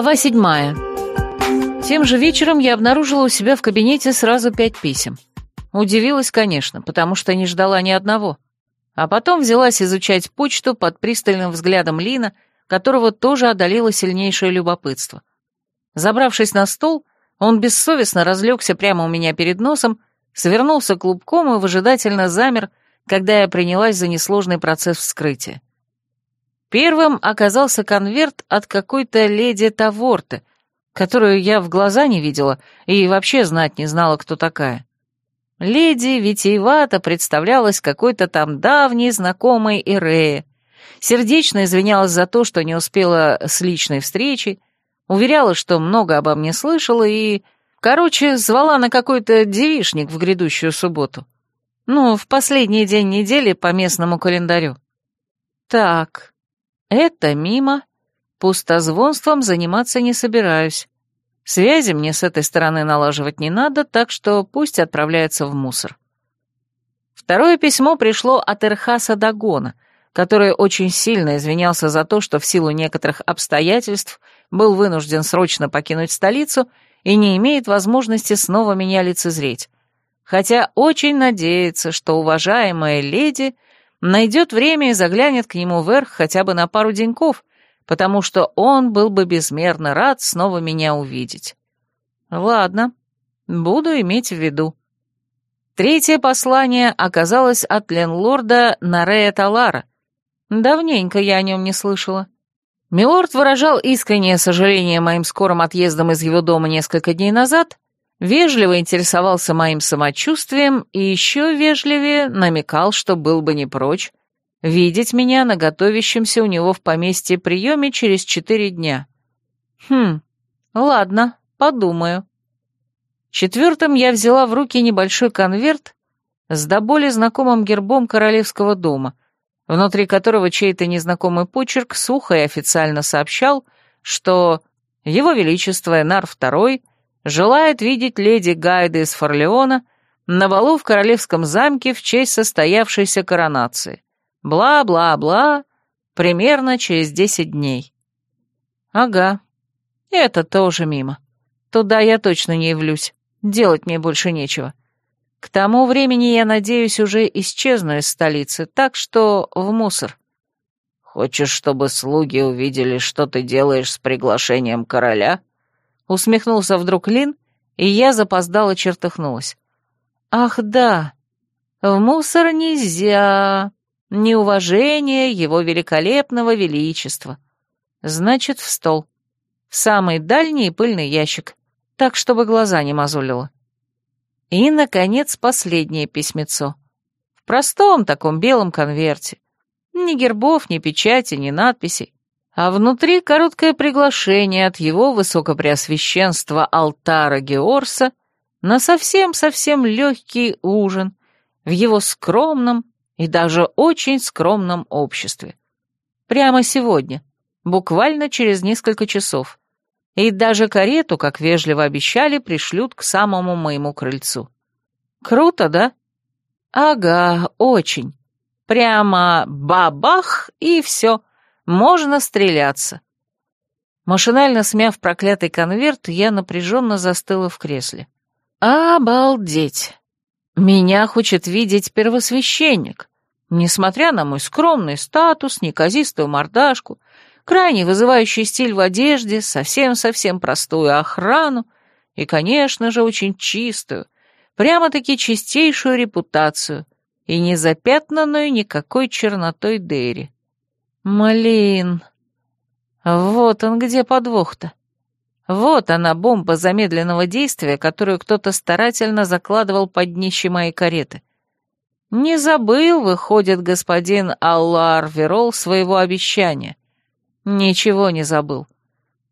Глава седьмая. Тем же вечером я обнаружила у себя в кабинете сразу пять писем. Удивилась, конечно, потому что не ждала ни одного. А потом взялась изучать почту под пристальным взглядом Лина, которого тоже одолело сильнейшее любопытство. Забравшись на стол, он бессовестно разлегся прямо у меня перед носом, свернулся клубком и выжидательно замер, когда я принялась за несложный процесс вскрытия. Первым оказался конверт от какой-то леди Таворты, которую я в глаза не видела и вообще знать не знала, кто такая. Леди витиевато представлялась какой-то там давней знакомой Ирея, сердечно извинялась за то, что не успела с личной встречей, уверяла, что много обо мне слышала и, короче, звала на какой-то девишник в грядущую субботу. Ну, в последний день недели по местному календарю. Так, это мимо. Пустозвонством заниматься не собираюсь. Связи мне с этой стороны налаживать не надо, так что пусть отправляется в мусор. Второе письмо пришло от Эрхаса Дагона, который очень сильно извинялся за то, что в силу некоторых обстоятельств был вынужден срочно покинуть столицу и не имеет возможности снова меня лицезреть. Хотя очень надеется, что уважаемая леди — найдет время и заглянет к нему вверх хотя бы на пару деньков, потому что он был бы безмерно рад снова меня увидеть. Ладно, буду иметь в виду. Третье послание оказалось от ленлорда Нарея Талара. Давненько я о нем не слышала. Милорд выражал искреннее сожаление моим скорым отъездом из его дома несколько дней назад вежливо интересовался моим самочувствием и еще вежливее намекал, что был бы не прочь видеть меня на готовящемся у него в поместье приеме через четыре дня. Хм, ладно, подумаю. Четвертым я взяла в руки небольшой конверт с до боли знакомым гербом королевского дома, внутри которого чей-то незнакомый почерк сухо и официально сообщал, что Его Величество Энар II желает видеть леди Гайда из Форлеона на балу в королевском замке в честь состоявшейся коронации. Бла-бла-бла, примерно через десять дней. Ага, это тоже мимо. Туда я точно не явлюсь, делать мне больше нечего. К тому времени, я надеюсь, уже исчезну из столицы, так что в мусор. Хочешь, чтобы слуги увидели, что ты делаешь с приглашением короля? Усмехнулся вдруг Лин, и я запоздала чертыхнулась. «Ах, да! В мусор нельзя! Неуважение его великолепного величества! Значит, в стол. В самый дальний пыльный ящик, так, чтобы глаза не мозолило. И, наконец, последнее письмецо. В простом таком белом конверте. Ни гербов, ни печати, ни надписей а внутри короткое приглашение от его высокопреосвященства Алтара Георса на совсем-совсем легкий ужин в его скромном и даже очень скромном обществе. Прямо сегодня, буквально через несколько часов. И даже карету, как вежливо обещали, пришлют к самому моему крыльцу. Круто, да? Ага, очень. Прямо бабах и все. Можно стреляться. Машинально смяв проклятый конверт, я напряженно застыла в кресле. Обалдеть! Меня хочет видеть первосвященник. Несмотря на мой скромный статус, неказистую мордашку, крайне вызывающий стиль в одежде, совсем-совсем простую охрану и, конечно же, очень чистую, прямо-таки чистейшую репутацию и не запятнанную никакой чернотой Дерри. Малин. Вот он где подвох-то. Вот она, бомба замедленного действия, которую кто-то старательно закладывал под днище моей кареты. Не забыл, выходит, господин Аллар Верол своего обещания. Ничего не забыл.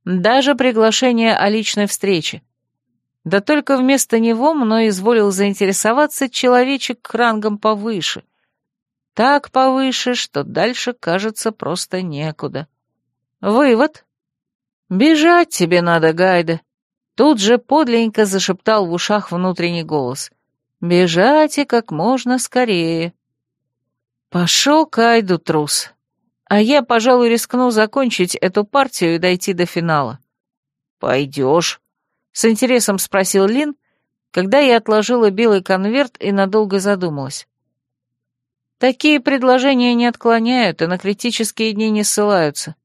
Даже приглашение о личной встрече. Да только вместо него мной изволил заинтересоваться человечек рангом повыше — так повыше, что дальше, кажется, просто некуда. Вывод. Бежать тебе надо, Гайда. Тут же подленько зашептал в ушах внутренний голос. Бежать и как можно скорее. Пошел Кайду трус. А я, пожалуй, рискну закончить эту партию и дойти до финала. «Пойдешь?» — с интересом спросил Лин, когда я отложила белый конверт и надолго задумалась. Такие предложения не отклоняют и на критические дни не ссылаются.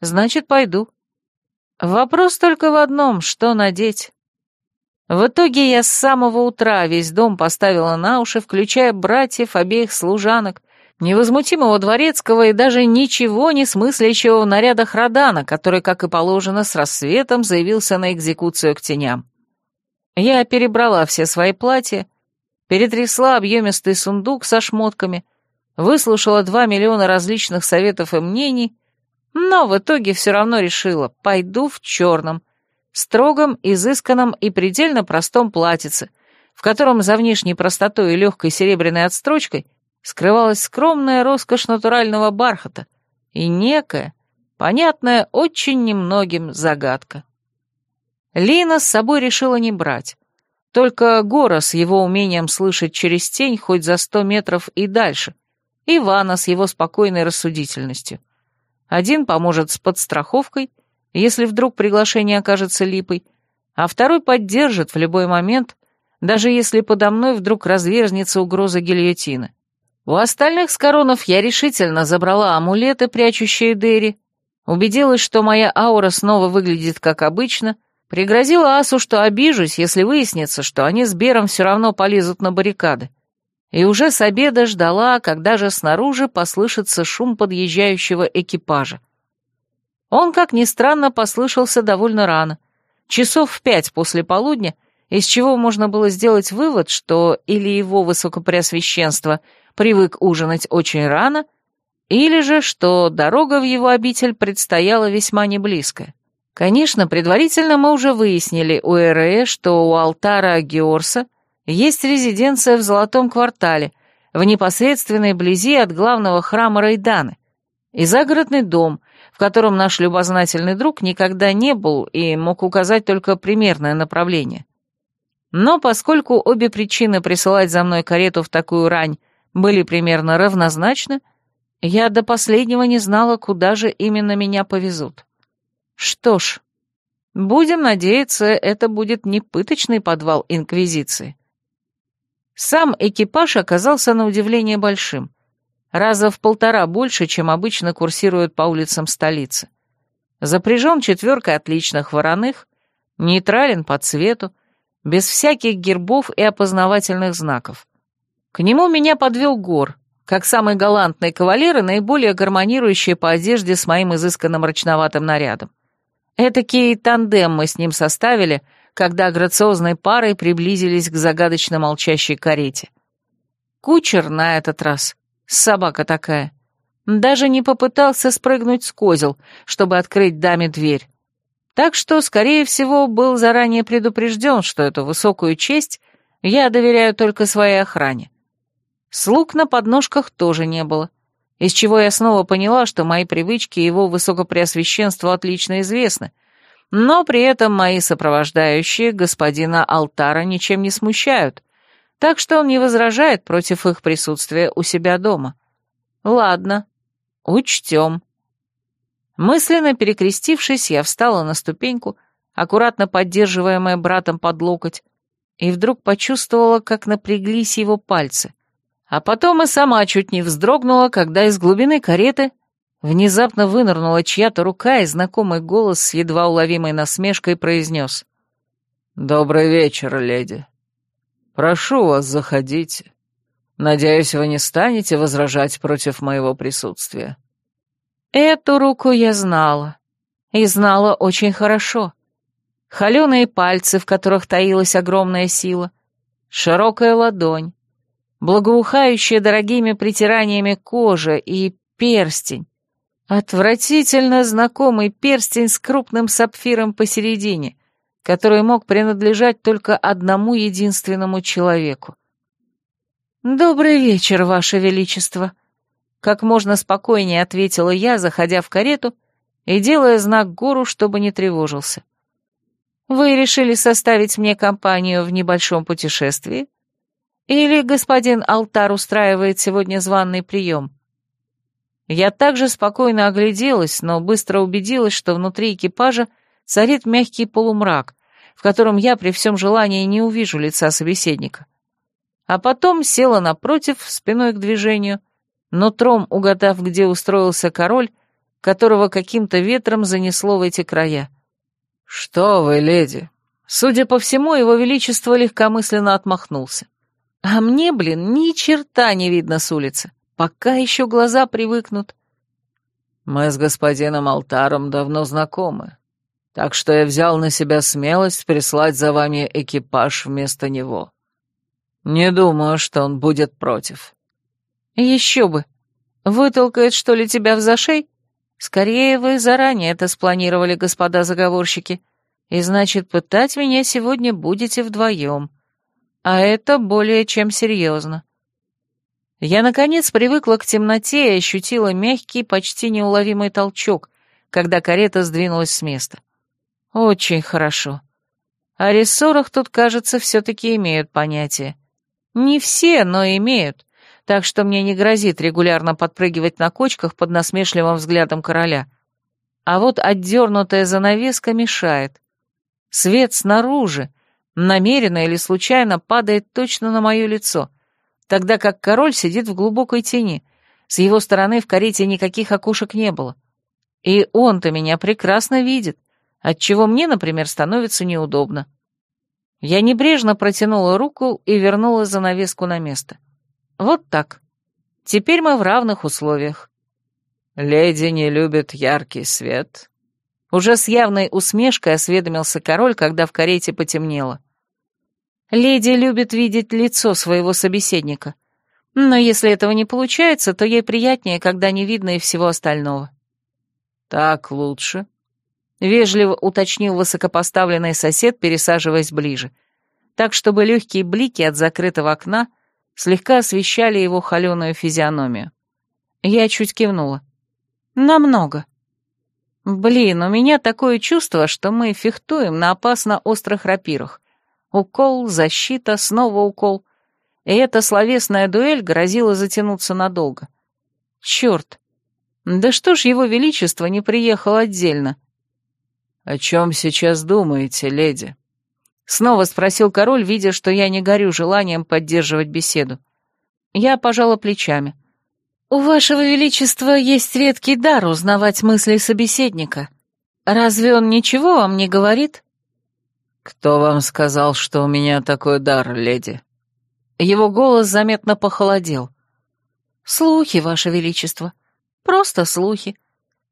Значит, пойду. Вопрос только в одном — что надеть? В итоге я с самого утра весь дом поставила на уши, включая братьев, обеих служанок, невозмутимого дворецкого и даже ничего не смыслящего в нарядах Родана, который, как и положено, с рассветом заявился на экзекуцию к теням. Я перебрала все свои платья, перетрясла объемистый сундук со шмотками, выслушала два миллиона различных советов и мнений, но в итоге все равно решила, пойду в черном, строгом, изысканном и предельно простом платьице, в котором за внешней простотой и легкой серебряной отстрочкой – скрывалась скромная роскошь натурального бархата и некая, понятная очень немногим загадка. Лина с собой решила не брать. Только Гора с его умением слышать через тень хоть за сто метров и дальше, и Вана с его спокойной рассудительностью. Один поможет с подстраховкой, если вдруг приглашение окажется липой, а второй поддержит в любой момент, даже если подо мной вдруг разверзнется угроза гильотины. У остальных с коронов я решительно забрала амулеты, прячущие Дерри, убедилась, что моя аура снова выглядит как обычно, пригрозила Асу, что обижусь, если выяснится, что они с Бером все равно полезут на баррикады. И уже с обеда ждала, когда же снаружи послышится шум подъезжающего экипажа. Он, как ни странно, послышался довольно рано, часов в пять после полудня, из чего можно было сделать вывод, что или его высокопреосвященство — привык ужинать очень рано, или же, что дорога в его обитель предстояла весьма неблизкая. Конечно, предварительно мы уже выяснили у Эрея, что у алтара Георса есть резиденция в Золотом квартале, в непосредственной близи от главного храма Рейданы, и загородный дом, в котором наш любознательный друг никогда не был и мог указать только примерное направление. Но поскольку обе причины присылать за мной карету в такую рань были примерно равнозначны, я до последнего не знала, куда же именно меня повезут. Что ж, будем надеяться, это будет не пыточный подвал Инквизиции. Сам экипаж оказался на удивление большим, раза в полтора больше, чем обычно курсируют по улицам столицы. Запряжен четверкой отличных вороных, нейтрален по цвету, без всяких гербов и опознавательных знаков. К нему меня подвел Гор, как самый галантный кавалер и наиболее гармонирующий по одежде с моим изысканным мрачноватым нарядом. Этакий тандем мы с ним составили, когда грациозной парой приблизились к загадочно молчащей карете. Кучер на этот раз, собака такая, даже не попытался спрыгнуть с козел, чтобы открыть даме дверь. Так что, скорее всего, был заранее предупрежден, что эту высокую честь я доверяю только своей охране. Слуг на подножках тоже не было, из чего я снова поняла, что мои привычки его высокопреосвященству отлично известны, но при этом мои сопровождающие господина Алтара ничем не смущают, так что он не возражает против их присутствия у себя дома. Ладно, учтем. Мысленно перекрестившись, я встала на ступеньку, аккуратно поддерживаемая братом под локоть, и вдруг почувствовала, как напряглись его пальцы. А потом и сама чуть не вздрогнула, когда из глубины кареты внезапно вынырнула чья-то рука, и знакомый голос с едва уловимой насмешкой произнес. «Добрый вечер, леди. Прошу вас, заходите. Надеюсь, вы не станете возражать против моего присутствия». Эту руку я знала. И знала очень хорошо. Холеные пальцы, в которых таилась огромная сила, широкая ладонь, благоухающая дорогими притираниями кожа и перстень. Отвратительно знакомый перстень с крупным сапфиром посередине, который мог принадлежать только одному единственному человеку. «Добрый вечер, Ваше Величество», — как можно спокойнее ответила я, заходя в карету и делая знак гору, чтобы не тревожился. «Вы решили составить мне компанию в небольшом путешествии?» Или господин Алтар устраивает сегодня званный прием? Я также спокойно огляделась, но быстро убедилась, что внутри экипажа царит мягкий полумрак, в котором я при всем желании не увижу лица собеседника. А потом села напротив, спиной к движению, но тром угадав, где устроился король, которого каким-то ветром занесло в эти края. «Что вы, леди?» Судя по всему, его величество легкомысленно отмахнулся. А мне, блин, ни черта не видно с улицы. Пока еще глаза привыкнут. Мы с господином Алтаром давно знакомы, так что я взял на себя смелость прислать за вами экипаж вместо него. Не думаю, что он будет против. Еще бы. Вытолкает, что ли, тебя в зашей? Скорее, вы заранее это спланировали, господа заговорщики. И значит, пытать меня сегодня будете вдвоем. А это более чем серьезно. Я, наконец, привыкла к темноте и ощутила мягкий, почти неуловимый толчок, когда карета сдвинулась с места. Очень хорошо. О рессорах тут, кажется, все-таки имеют понятие. Не все, но имеют, так что мне не грозит регулярно подпрыгивать на кочках под насмешливым взглядом короля. А вот отдернутая занавеска мешает. Свет снаружи, намеренно или случайно, падает точно на мое лицо, тогда как король сидит в глубокой тени. С его стороны в карете никаких окошек не было. И он-то меня прекрасно видит, отчего мне, например, становится неудобно. Я небрежно протянула руку и вернула занавеску на место. Вот так. Теперь мы в равных условиях. «Леди не любит яркий свет», уже с явной усмешкой осведомился король, когда в карете потемнело. Леди любит видеть лицо своего собеседника. Но если этого не получается, то ей приятнее, когда не видно и всего остального. «Так лучше», — вежливо уточнил высокопоставленный сосед, пересаживаясь ближе, так, чтобы легкие блики от закрытого окна слегка освещали его холеную физиономию. Я чуть кивнула. «Намного». Блин, у меня такое чувство, что мы фехтуем на опасно острых рапирах. Укол, защита, снова укол. И эта словесная дуэль грозила затянуться надолго. Черт! Да что ж его величество не приехал отдельно? «О чем сейчас думаете, леди?» Снова спросил король, видя, что я не горю желанием поддерживать беседу. Я пожала плечами. «У вашего величества есть редкий дар узнавать мысли собеседника. Разве он ничего вам не говорит?» «Кто вам сказал, что у меня такой дар, леди?» Его голос заметно похолодел. «Слухи, ваше величество. Просто слухи.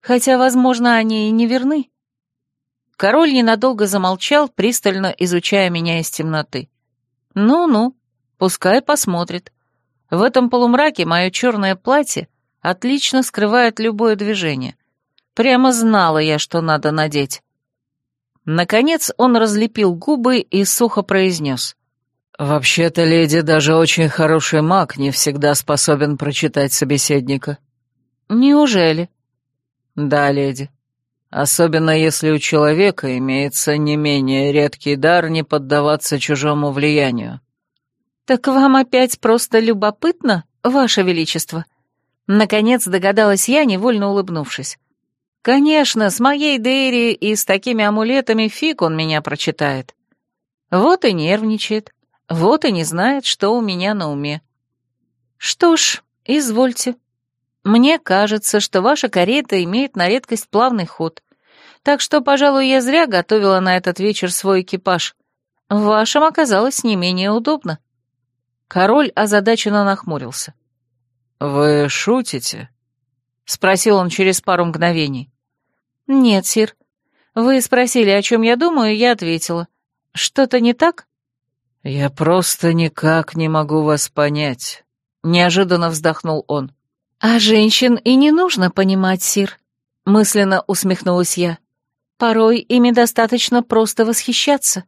Хотя, возможно, они и не верны». Король ненадолго замолчал, пристально изучая меня из темноты. «Ну-ну, пускай посмотрит. В этом полумраке мое черное платье отлично скрывает любое движение. Прямо знала я, что надо надеть. Наконец он разлепил губы и сухо произнес. «Вообще-то, леди, даже очень хороший маг не всегда способен прочитать собеседника». «Неужели?» «Да, леди. Особенно если у человека имеется не менее редкий дар не поддаваться чужому влиянию. «Так вам опять просто любопытно, ваше величество?» Наконец догадалась я, невольно улыбнувшись. «Конечно, с моей Дейри и с такими амулетами фиг он меня прочитает. Вот и нервничает, вот и не знает, что у меня на уме. Что ж, извольте. Мне кажется, что ваша карета имеет на редкость плавный ход, так что, пожалуй, я зря готовила на этот вечер свой экипаж. В вашем оказалось не менее удобно». Король озадаченно нахмурился. «Вы шутите?» — спросил он через пару мгновений. «Нет, сир. Вы спросили, о чем я думаю, я ответила. Что-то не так?» «Я просто никак не могу вас понять», — неожиданно вздохнул он. «А женщин и не нужно понимать, сир», — мысленно усмехнулась я. «Порой ими достаточно просто восхищаться».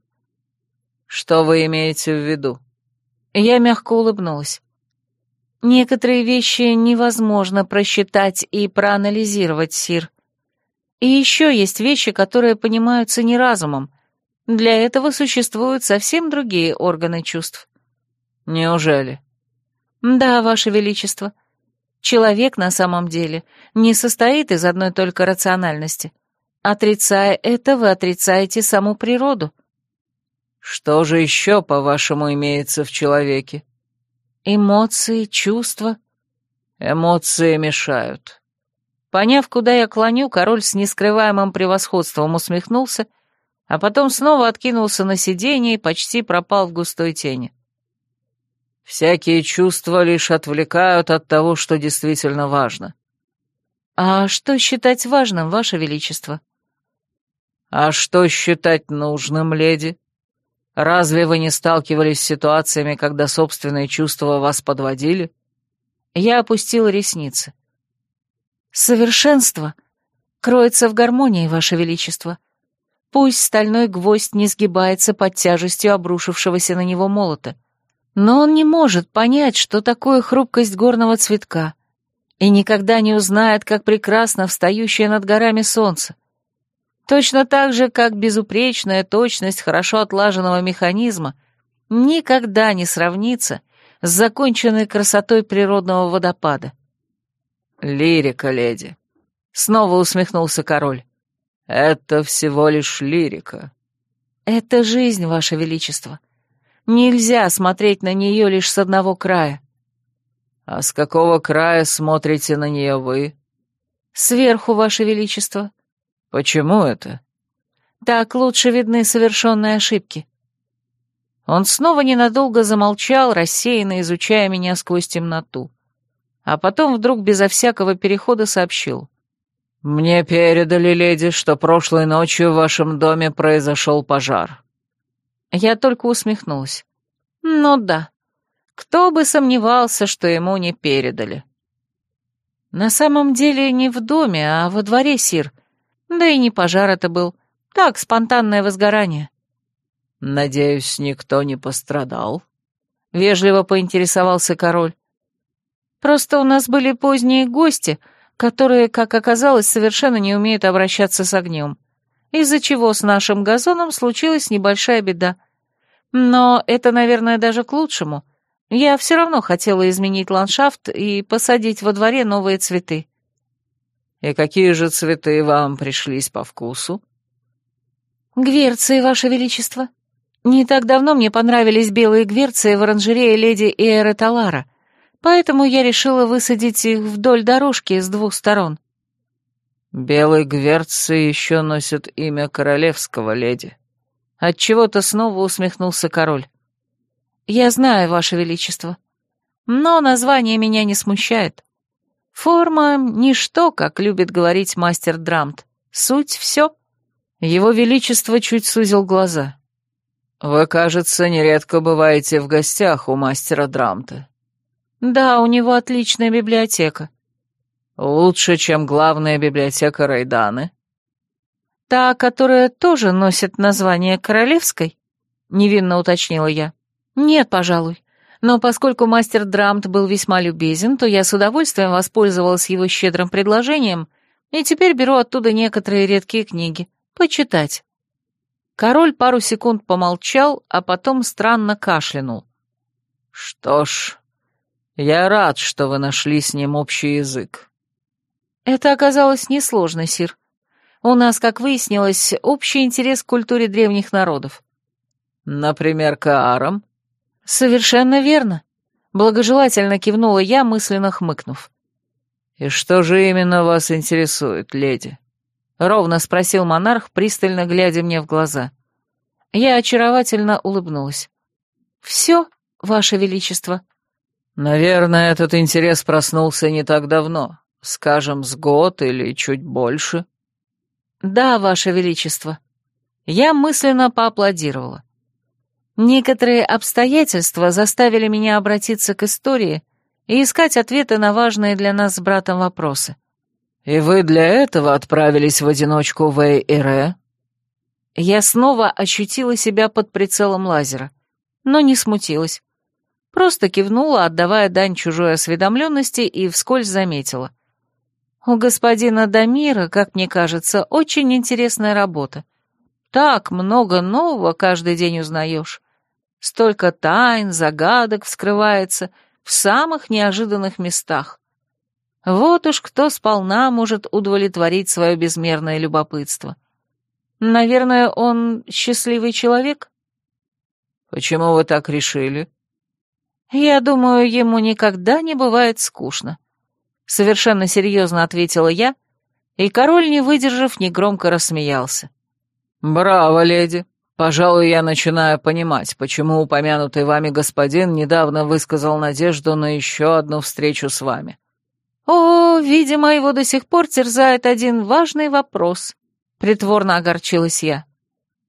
«Что вы имеете в виду?» Я мягко улыбнулась. Некоторые вещи невозможно просчитать и проанализировать, Сир. И еще есть вещи, которые понимаются не разумом. Для этого существуют совсем другие органы чувств. Неужели? Да, Ваше Величество. Человек на самом деле не состоит из одной только рациональности. Отрицая это, вы отрицаете саму природу. Что же еще, по-вашему, имеется в человеке? Эмоции, чувства. Эмоции мешают. Поняв, куда я клоню, король с нескрываемым превосходством усмехнулся, а потом снова откинулся на сиденье и почти пропал в густой тени. Всякие чувства лишь отвлекают от того, что действительно важно. А что считать важным, Ваше Величество? А что считать нужным, леди? Разве вы не сталкивались с ситуациями, когда собственные чувства вас подводили? Я опустила ресницы. Совершенство кроется в гармонии, Ваше Величество. Пусть стальной гвоздь не сгибается под тяжестью обрушившегося на него молота, но он не может понять, что такое хрупкость горного цветка, и никогда не узнает, как прекрасно встающее над горами солнце. Точно так же, как безупречная точность хорошо отлаженного механизма никогда не сравнится с законченной красотой природного водопада. «Лирика, леди», — снова усмехнулся король. «Это всего лишь лирика». «Это жизнь, Ваше Величество. Нельзя смотреть на нее лишь с одного края». «А с какого края смотрите на нее вы?» «Сверху, Ваше Величество». «Почему это?» «Так лучше видны совершенные ошибки». Он снова ненадолго замолчал, рассеянно изучая меня сквозь темноту. А потом вдруг безо всякого перехода сообщил. «Мне передали, леди, что прошлой ночью в вашем доме произошел пожар». Я только усмехнулась. «Ну да. Кто бы сомневался, что ему не передали». «На самом деле не в доме, а во дворе, Сир. Да и не пожар это был. Так, спонтанное возгорание». «Надеюсь, никто не пострадал?» — вежливо поинтересовался король. «Просто у нас были поздние гости», — которые, как оказалось, совершенно не умеют обращаться с огнем, из-за чего с нашим газоном случилась небольшая беда. Но это, наверное, даже к лучшему. Я все равно хотела изменить ландшафт и посадить во дворе новые цветы. «И какие же цветы вам пришлись по вкусу?» «Гверции, Ваше Величество. Не так давно мне понравились белые гверции в оранжерее леди Эйры Талара — поэтому я решила высадить их вдоль дорожки с двух сторон. Белые гверцы еще носят имя королевского леди. Отчего-то снова усмехнулся король. Я знаю, ваше величество, но название меня не смущает. Форма — ничто, как любит говорить мастер Драмт. Суть — все. Его величество чуть сузил глаза. «Вы, кажется, нередко бываете в гостях у мастера Драмта. Да, у него отличная библиотека. Лучше, чем главная библиотека Райданы. Та, которая тоже носит название королевской? Невинно уточнила я. Нет, пожалуй. Но поскольку мастер Драмт был весьма любезен, то я с удовольствием воспользовалась его щедрым предложением и теперь беру оттуда некоторые редкие книги. Почитать. Король пару секунд помолчал, а потом странно кашлянул. «Что ж, я рад, что вы нашли с ним общий язык. Это оказалось несложно, Сир. У нас, как выяснилось, общий интерес к культуре древних народов. Например, к аарам? Совершенно верно. Благожелательно кивнула я, мысленно хмыкнув. «И что же именно вас интересует, леди?» — ровно спросил монарх, пристально глядя мне в глаза. Я очаровательно улыбнулась. «Все, Ваше Величество». Наверное, этот интерес проснулся не так давно, скажем, с год или чуть больше. Да, Ваше Величество. Я мысленно поаплодировала. Некоторые обстоятельства заставили меня обратиться к истории и искать ответы на важные для нас с братом вопросы. «И вы для этого отправились в одиночку в Эй-Ире?» Я снова ощутила себя под прицелом лазера, но не смутилась. Просто кивнула, отдавая дань чужой осведомленности, и вскользь заметила. У господина Дамира, как мне кажется, очень интересная работа. Так много нового каждый день узнаешь. Столько тайн, загадок вскрывается в самых неожиданных местах. Вот уж кто сполна может удовлетворить свое безмерное любопытство. — Наверное, он счастливый человек? Почему вы так решили? Я думаю, ему никогда не бывает скучно. Совершенно серьезно ответила я, и король, не выдержав, негромко рассмеялся. «Браво, леди! Пожалуй, я начинаю понимать, почему упомянутый вами господин недавно высказал надежду на еще одну встречу с вами». «О, видимо, его до сих пор терзает один важный вопрос», — притворно огорчилась я.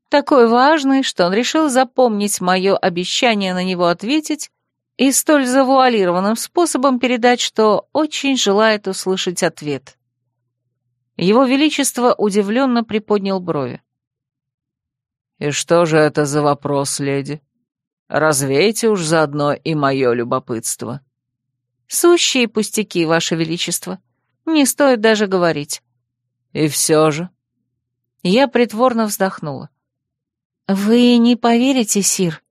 «Такой важный, что он решил запомнить мое обещание на него ответить и столь завуалированным способом передать, что очень желает услышать ответ». Его Величество удивленно приподнял брови. «И что же это за вопрос, леди? Развейте уж заодно и мое любопытство». «Сущие пустяки, Ваше Величество. Не стоит даже говорить». «И все же?» Я притворно вздохнула. «Вы не поверите, Сир,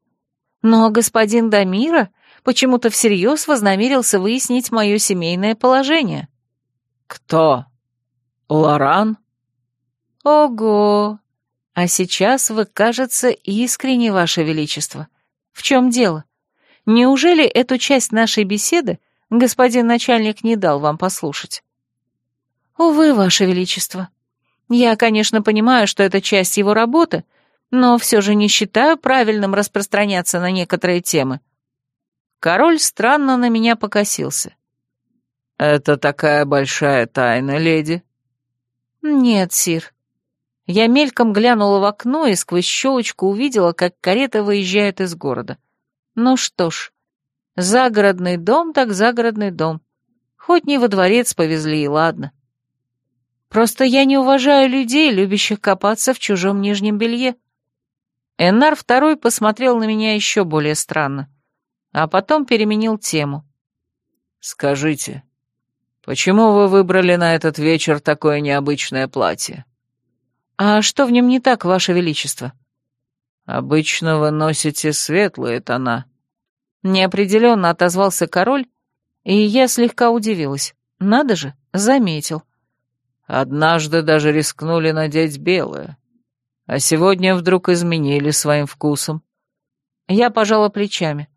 но господин Дамира почему-то всерьез вознамерился выяснить мое семейное положение». «Кто? Лоран?» «Ого! А сейчас вы, кажется, искренне, Ваше Величество. В чем дело? Неужели эту часть нашей беседы господин начальник не дал вам послушать?» «Увы, Ваше Величество. Я, конечно, понимаю, что это часть его работы, но все же не считаю правильным распространяться на некоторые темы». Король странно на меня покосился. «Это такая большая тайна, леди?» «Нет, сир. Я мельком глянула в окно и сквозь щелочку увидела, как карета выезжает из города. Ну что ж, загородный дом так загородный дом. Хоть не во дворец повезли, и ладно. Просто я не уважаю людей, любящих копаться в чужом нижнем белье. Эннар второй посмотрел на меня еще более странно, а потом переменил тему. «Скажите, почему вы выбрали на этот вечер такое необычное платье?» «А что в нем не так, Ваше Величество?» «Обычно вы носите светлые тона». Неопределенно отозвался король, и я слегка удивилась. Надо же, заметил. Однажды даже рискнули надеть белое, а сегодня вдруг изменили своим вкусом. Я пожала плечами.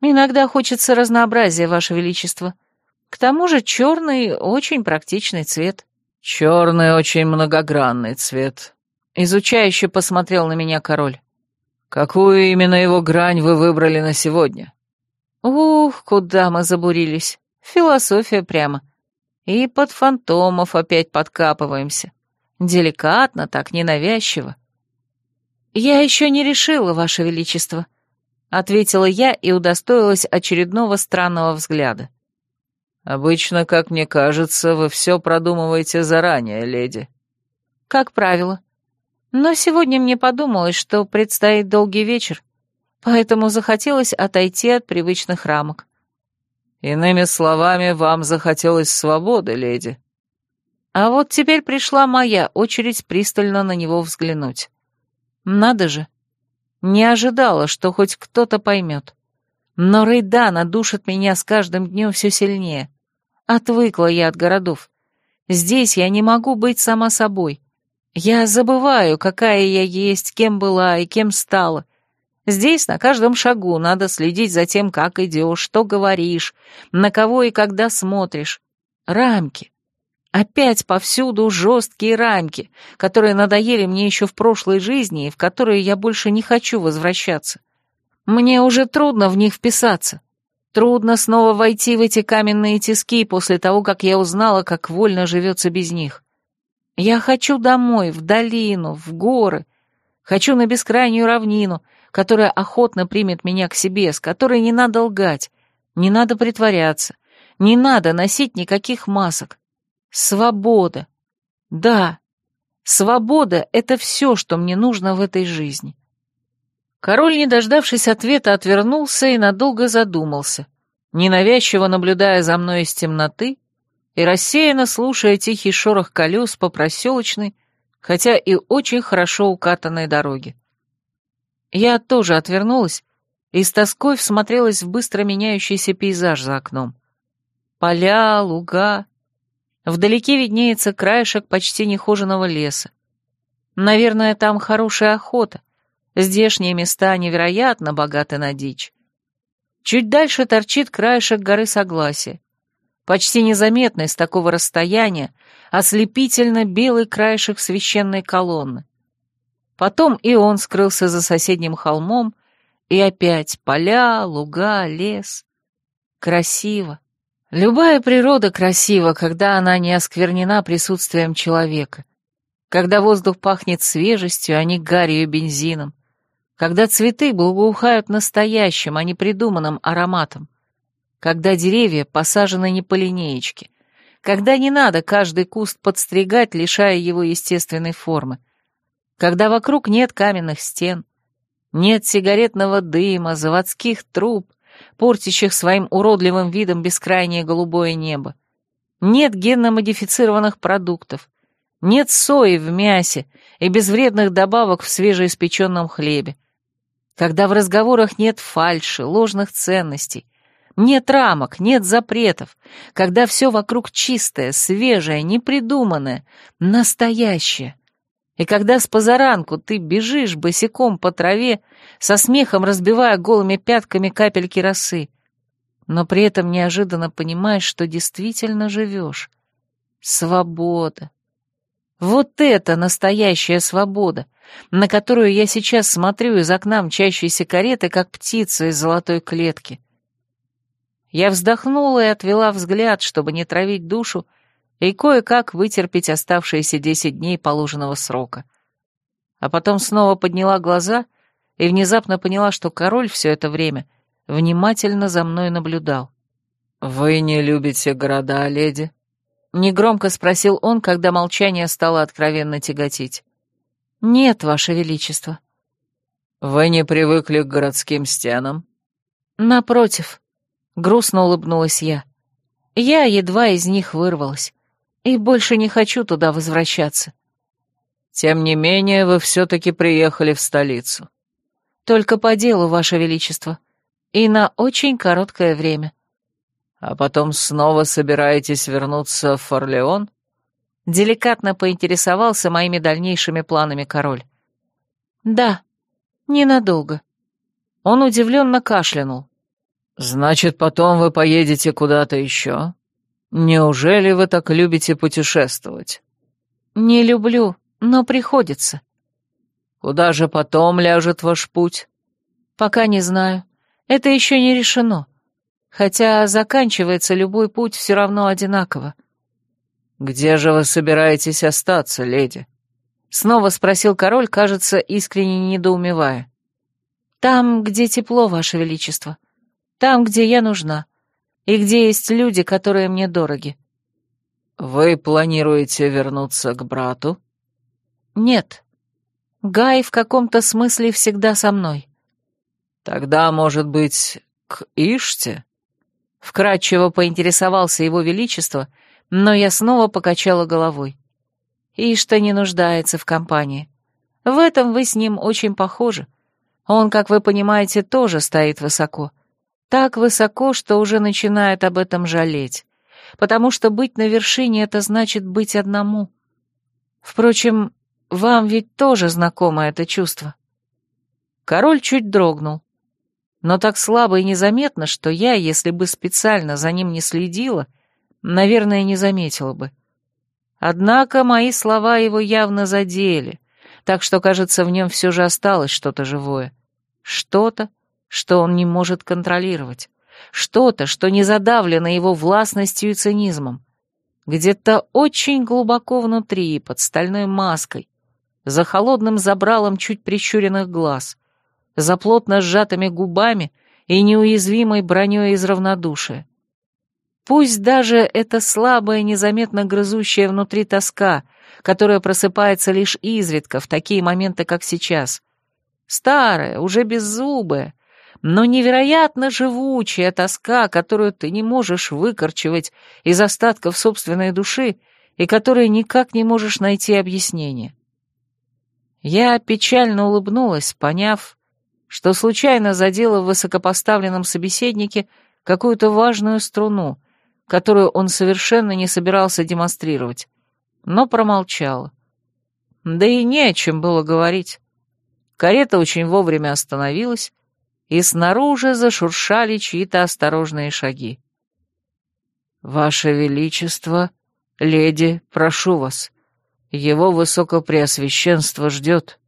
Иногда хочется разнообразия, Ваше Величество. К тому же черный — очень практичный цвет. «Черный очень многогранный цвет», — изучающе посмотрел на меня король. «Какую именно его грань вы выбрали на сегодня?» «Ух, куда мы забурились. Философия прямо. И под фантомов опять подкапываемся. Деликатно, так ненавязчиво». «Я еще не решила, Ваше Величество», — ответила я и удостоилась очередного странного взгляда. «Обычно, как мне кажется, вы все продумываете заранее, леди». «Как правило. Но сегодня мне подумалось, что предстоит долгий вечер, поэтому захотелось отойти от привычных рамок». «Иными словами, вам захотелось свободы, леди». А вот теперь пришла моя очередь пристально на него взглянуть. Надо же. Не ожидала, что хоть кто-то поймет. Но Рейдана душит меня с каждым днем все сильнее. Отвыкла я от городов. Здесь я не могу быть сама собой. Я забываю, какая я есть, кем была и кем стала. Здесь на каждом шагу надо следить за тем, как идешь, что говоришь, на кого и когда смотришь. Рамки. Опять повсюду жесткие рамки, которые надоели мне еще в прошлой жизни и в которые я больше не хочу возвращаться. Мне уже трудно в них вписаться. Трудно снова войти в эти каменные тиски после того, как я узнала, как вольно живется без них. Я хочу домой, в долину, в горы. Хочу на бескрайнюю равнину, которая охотно примет меня к себе, с которой не надо лгать, не надо притворяться, не надо носить никаких масок. Свобода. Да, свобода — это все, что мне нужно в этой жизни. Король, не дождавшись ответа, отвернулся и надолго задумался, ненавязчиво наблюдая за мной из темноты и рассеянно слушая тихий шорох колес по проселочной, хотя и очень хорошо укатанной дороге. Я тоже отвернулась и с тоской всмотрелась в быстро меняющийся пейзаж за окном. Поля, луга. Вдалеке виднеется краешек почти нехоженного леса. Наверное, там хорошая охота. Здешние места невероятно богаты на дичь. Чуть дальше торчит краешек горы Согласия. Почти незаметный с такого расстояния, ослепительно белый краешек священной колонны. Потом и он скрылся за соседним холмом, и опять поля, луга, лес. Красиво. Любая природа красива, когда она не осквернена присутствием человека, когда воздух пахнет свежестью, а не гарью и бензином, когда цветы благоухают настоящим, а не придуманным ароматом, когда деревья посажены не по линеечке, когда не надо каждый куст подстригать, лишая его естественной формы, когда вокруг нет каменных стен, нет сигаретного дыма, заводских труб, портящих своим уродливым видом бескрайнее голубое небо. Нет генно-модифицированных продуктов, нет сои в мясе и безвредных добавок в свежеиспеченном хлебе. Когда в разговорах нет фальши, ложных ценностей, нет рамок, нет запретов, когда все вокруг чистое, свежее, непридуманное, настоящее. И когда с позаранку ты бежишь босиком по траве, со смехом разбивая голыми пятками капельки росы, но при этом неожиданно понимаешь, что действительно живешь. Свобода. Вот это настоящая свобода, на которую я сейчас смотрю из окна мчащейся кареты, как птица из золотой клетки. Я вздохнула и отвела взгляд, чтобы не травить душу, и кое-как вытерпеть оставшиеся десять дней положенного срока. А потом снова подняла глаза и внезапно поняла, что король все это время внимательно за мной наблюдал. «Вы не любите города, леди?» — негромко спросил он, когда молчание стало откровенно тяготить. «Нет, Ваше Величество». «Вы не привыкли к городским стенам?» «Напротив», — грустно улыбнулась я. Я едва из них вырвалась и больше не хочу туда возвращаться. Тем не менее, вы все-таки приехали в столицу. Только по делу, Ваше Величество, и на очень короткое время. А потом снова собираетесь вернуться в Форлеон? Деликатно поинтересовался моими дальнейшими планами король. Да, ненадолго. Он удивленно кашлянул. Значит, потом вы поедете куда-то еще? «Неужели вы так любите путешествовать?» «Не люблю, но приходится». «Куда же потом ляжет ваш путь?» «Пока не знаю. Это еще не решено. Хотя заканчивается любой путь все равно одинаково». «Где же вы собираетесь остаться, леди?» Снова спросил король, кажется, искренне недоумевая. «Там, где тепло, ваше величество. Там, где я нужна и где есть люди, которые мне дороги. Вы планируете вернуться к брату? Нет. Гай в каком-то смысле всегда со мной. Тогда, может быть, к Иште? Вкратчиво поинтересовался его величество, но я снова покачала головой. Ишта не нуждается в компании. В этом вы с ним очень похожи. Он, как вы понимаете, тоже стоит высоко. Так высоко, что уже начинает об этом жалеть. Потому что быть на вершине — это значит быть одному. Впрочем, вам ведь тоже знакомо это чувство. Король чуть дрогнул. Но так слабо и незаметно, что я, если бы специально за ним не следила, наверное, не заметила бы. Однако мои слова его явно задели, так что, кажется, в нем все же осталось что-то живое. Что-то, что он не может контролировать, что-то, что не задавлено его властностью и цинизмом. Где-то очень глубоко внутри, под стальной маской, за холодным забралом чуть прищуренных глаз, за плотно сжатыми губами и неуязвимой броней из равнодушия. Пусть даже это слабая, незаметно грызущая внутри тоска, которая просыпается лишь изредка в такие моменты, как сейчас. Старая, уже беззубая, но невероятно живучая тоска, которую ты не можешь выкорчевать из остатков собственной души и которой никак не можешь найти объяснение. Я печально улыбнулась, поняв, что случайно задела в высокопоставленном собеседнике какую-то важную струну, которую он совершенно не собирался демонстрировать, но промолчала. Да и не о чем было говорить. Карета очень вовремя остановилась, и снаружи зашуршали чьи-то осторожные шаги. «Ваше Величество, леди, прошу вас, его Высокопреосвященство ждет».